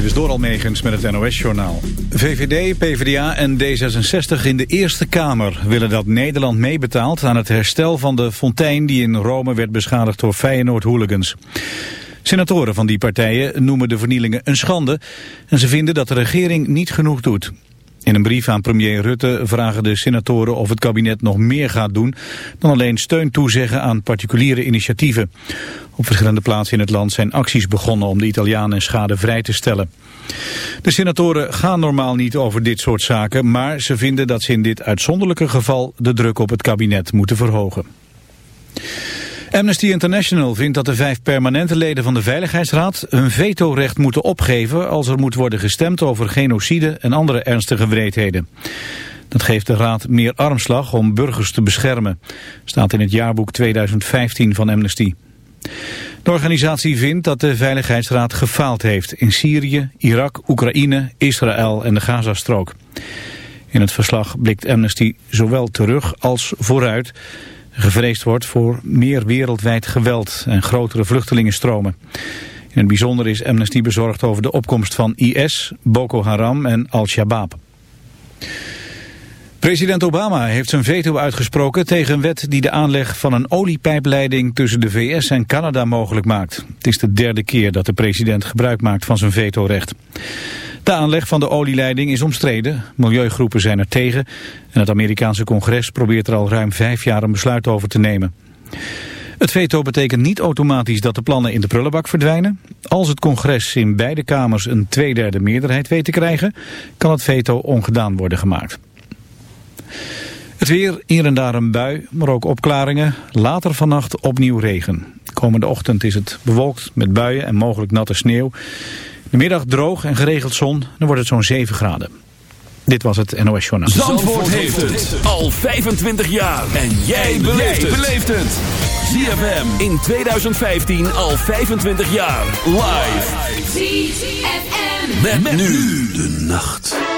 Dit is Doral Megens met het NOS-journaal. VVD, PvdA en D66 in de Eerste Kamer willen dat Nederland meebetaalt aan het herstel van de fontein die in Rome werd beschadigd door Feyenoord-hooligans. Senatoren van die partijen noemen de vernielingen een schande en ze vinden dat de regering niet genoeg doet. In een brief aan premier Rutte vragen de senatoren of het kabinet nog meer gaat doen dan alleen steun toezeggen aan particuliere initiatieven. Op verschillende plaatsen in het land zijn acties begonnen om de Italianen schade vrij te stellen. De senatoren gaan normaal niet over dit soort zaken, maar ze vinden dat ze in dit uitzonderlijke geval de druk op het kabinet moeten verhogen. Amnesty International vindt dat de vijf permanente leden van de Veiligheidsraad hun vetorecht moeten opgeven als er moet worden gestemd over genocide en andere ernstige wreedheden. Dat geeft de raad meer armslag om burgers te beschermen, staat in het jaarboek 2015 van Amnesty. De organisatie vindt dat de Veiligheidsraad gefaald heeft in Syrië, Irak, Oekraïne, Israël en de Gazastrook. In het verslag blikt Amnesty zowel terug als vooruit Gevreesd wordt voor meer wereldwijd geweld en grotere vluchtelingenstromen. In het bijzonder is Amnesty bezorgd over de opkomst van IS, Boko Haram en Al-Shabaab. President Obama heeft zijn veto uitgesproken tegen een wet die de aanleg van een oliepijpleiding tussen de VS en Canada mogelijk maakt. Het is de derde keer dat de president gebruik maakt van zijn vetorecht. De aanleg van de olieleiding is omstreden. Milieugroepen zijn er tegen. En het Amerikaanse congres probeert er al ruim vijf jaar een besluit over te nemen. Het veto betekent niet automatisch dat de plannen in de prullenbak verdwijnen. Als het congres in beide kamers een tweederde meerderheid weet te krijgen... kan het veto ongedaan worden gemaakt. Het weer, hier en daar een bui, maar ook opklaringen. Later vannacht opnieuw regen. Komende ochtend is het bewolkt met buien en mogelijk natte sneeuw. De middag droog en geregeld zon, dan wordt het zo'n 7 graden. Dit was het NOS Journaal. Zandvoort, heeft het al 25 jaar. En jij beleeft het. ZFM in 2015 al 25 jaar. Live. ZFM. met nu de nacht.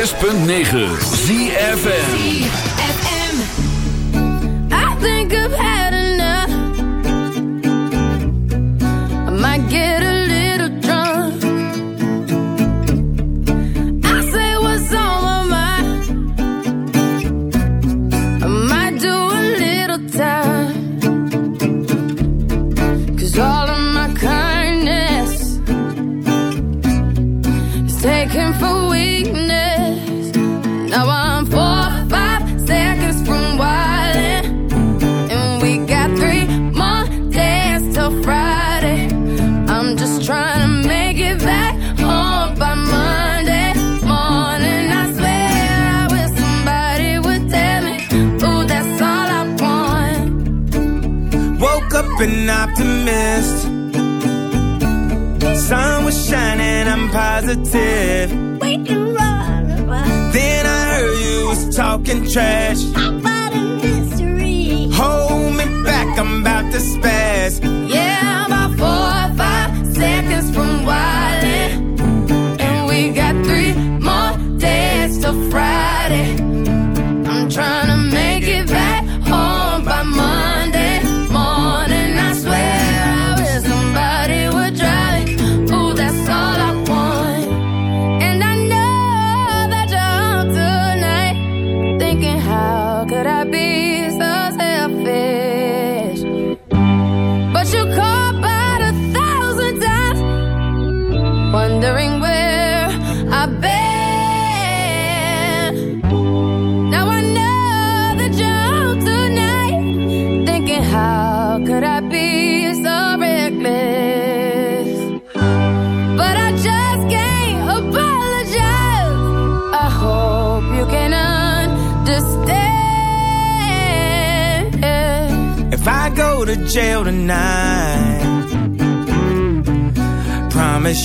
106.9 ZFM.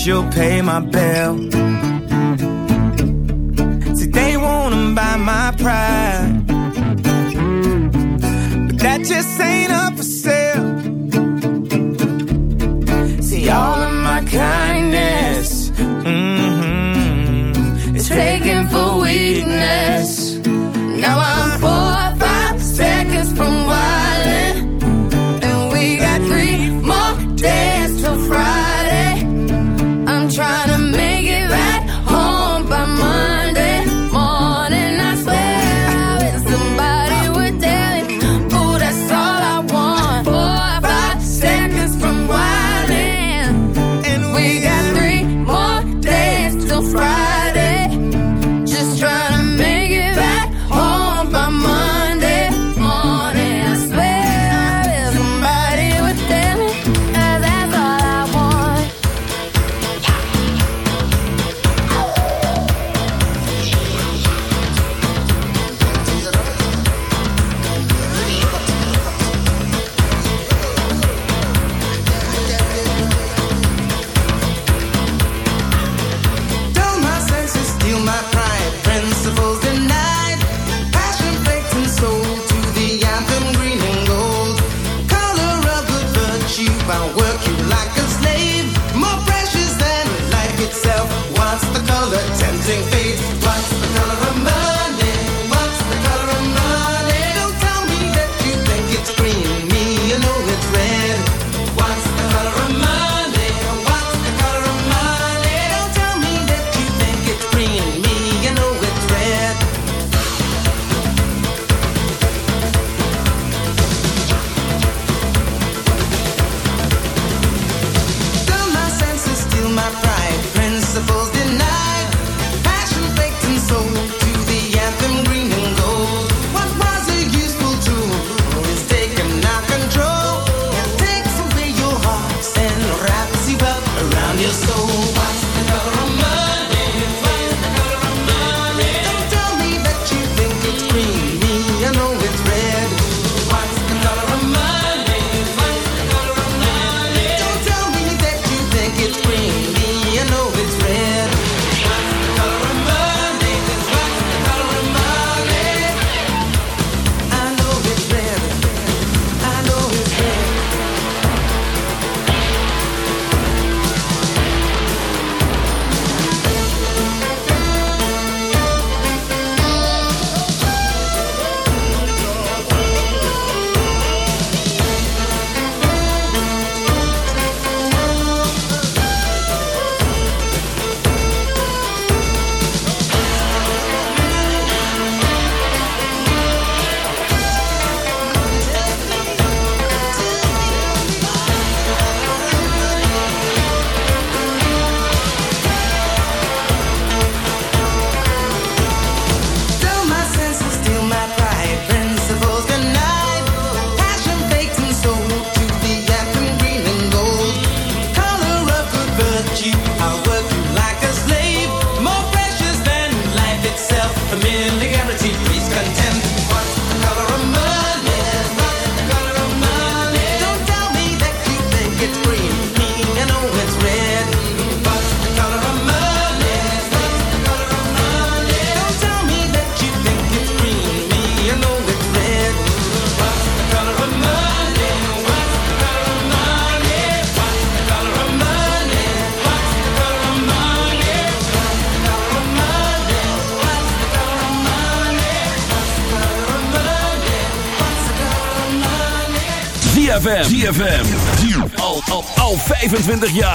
You'll pay my bill. 25 jaar.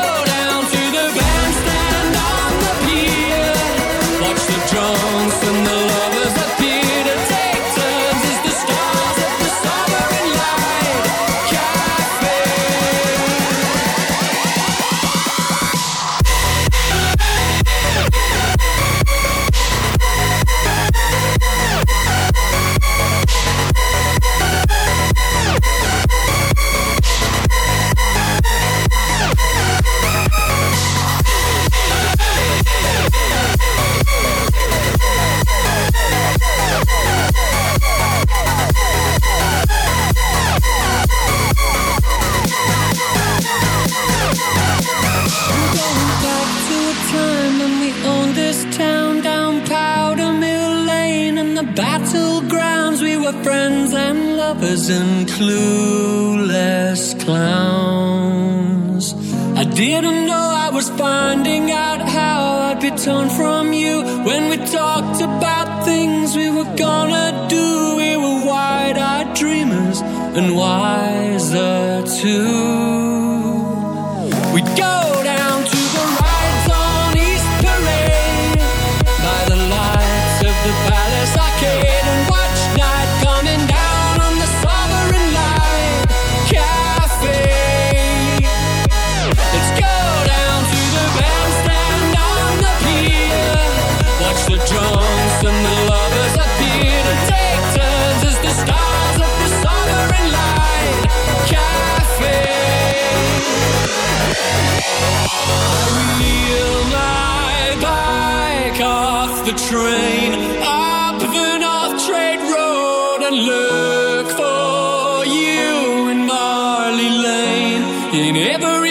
look for you in Marley Lane. In every